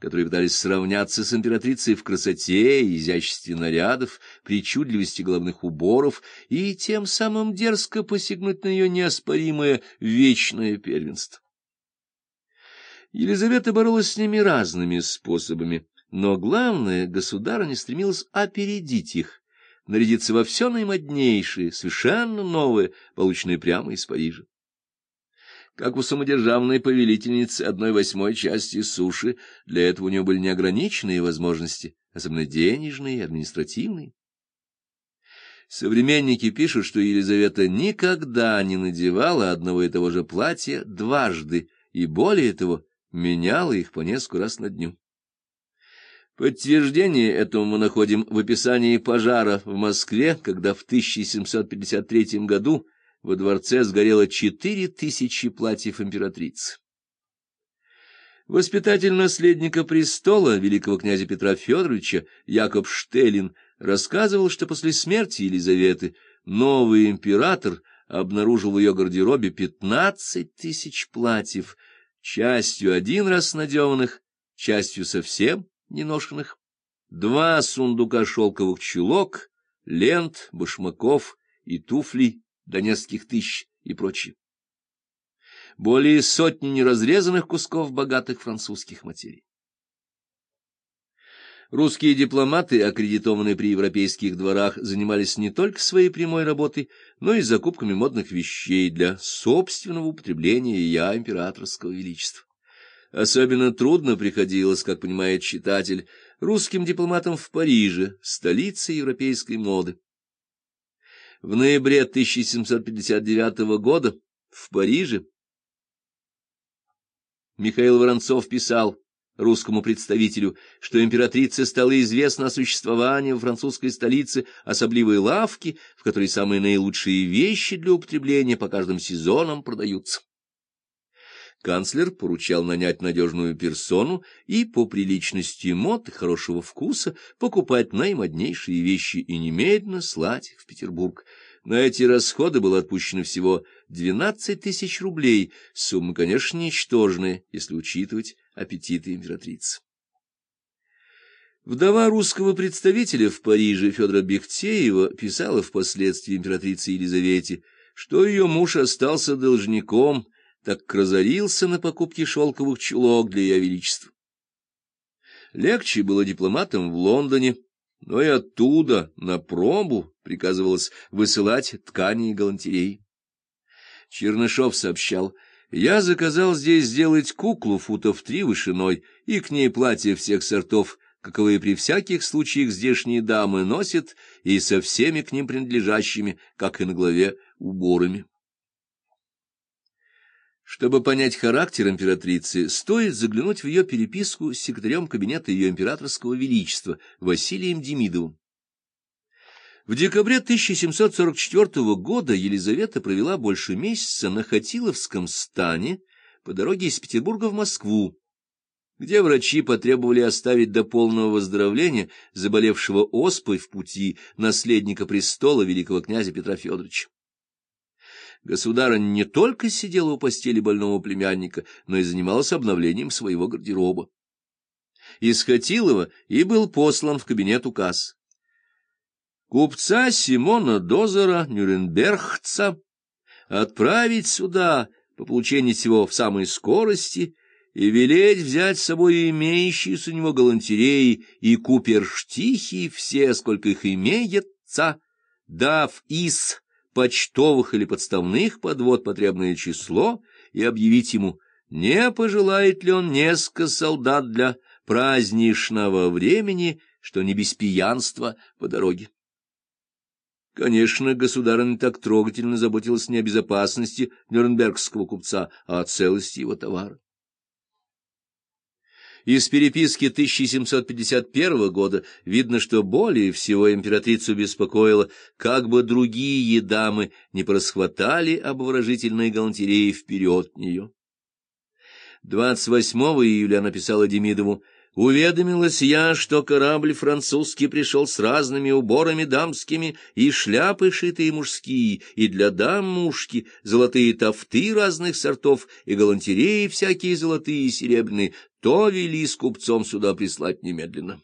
которые пытались сравняться с императрицей в красоте, изяществе нарядов, причудливости головных уборов и тем самым дерзко посягнуть на ее неоспоримое вечное первенство. Елизавета боролась с ними разными способами, но главное, государыня стремилась опередить их, нарядиться во все наимоднейшее, совершенно новое, полученное прямо из Парижа. Как у самодержавной повелительницы одной восьмой части суши, для этого у нее были неограниченные возможности, особенно денежные и административные. Современники пишут, что Елизавета никогда не надевала одного и того же платья дважды, и более того, меняла их по несколько раз на дню. Подтверждение этому мы находим в описании пожара в Москве, когда в 1753 году во дворце сгорело четыре тысячи платьев императрицы. Воспитатель наследника престола, великого князя Петра Федоровича, Якоб Штелин, рассказывал, что после смерти Елизаветы новый император обнаружил в ее гардеробе пятнадцать тысяч платьев, частью один раз надеванных, частью совсем неношенных, два сундука шелковых чулок, лент, башмаков и туфлей до нескольких тысяч и прочее. Более сотни неразрезанных кусков богатых французских материй. Русские дипломаты, аккредитованные при европейских дворах, занимались не только своей прямой работой, но и закупками модных вещей для собственного употребления я императорского величества. Особенно трудно приходилось, как понимает читатель, русским дипломатам в Париже, столице европейской моды. В ноябре 1759 года в Париже Михаил Воронцов писал русскому представителю, что императрице стало известно о существовании в французской столице особливой лавки, в которой самые наилучшие вещи для употребления по каждым сезонам продаются. Канцлер поручал нанять надежную персону и по приличности мод и хорошего вкуса покупать наимоднейшие вещи и немедленно слать в Петербург. На эти расходы было отпущено всего 12 тысяч рублей, сумма, конечно, ничтожная, если учитывать аппетиты императрицы. Вдова русского представителя в Париже Федора Бехтеева писала впоследствии императрице Елизавете, что ее муж остался должником – так разорился на покупке шелковых чулок для ее величества. Легче было дипломатам в Лондоне, но и оттуда на пробу приказывалось высылать ткани и галантерей. Чернышов сообщал, я заказал здесь сделать куклу футов три вышиной и к ней платье всех сортов, каковые при всяких случаях здешние дамы носят, и со всеми к ним принадлежащими, как и на главе, уборами. Чтобы понять характер императрицы, стоит заглянуть в ее переписку с секретарем кабинета ее императорского величества Василием Демидовым. В декабре 1744 года Елизавета провела больше месяца на Хатиловском стане по дороге из Петербурга в Москву, где врачи потребовали оставить до полного выздоровления заболевшего оспой в пути наследника престола великого князя Петра Федоровича. Государыня не только сидела у постели больного племянника, но и занималась обновлением своего гардероба. Из Хатилова и был послан в кабинет указ. Купца Симона Дозера, Нюрнбергца, отправить сюда по получению всего в самой скорости и велеть взять с собой имеющиеся у него галантереи и куперштихи все, сколько их имеется, дав из почтовых или подставных подвод потребное число и объявить ему, не пожелает ли он несколько солдат для праздничного времени, что не без пьянства по дороге. Конечно, государыня так трогательно заботилась не о безопасности нюрнбергского купца, а о целости его товара. Из переписки 1751 года видно, что более всего императрицу беспокоило, как бы другие дамы не просхватали обворожительные галантереи вперед нее. 28 июля она писала Демидову Уведомилась я, что корабль французский пришел с разными уборами дамскими, и шляпы шитые мужские, и для дам мушки, золотые тафты разных сортов, и галантереи всякие золотые и серебряные, то вели с купцом сюда прислать немедленно.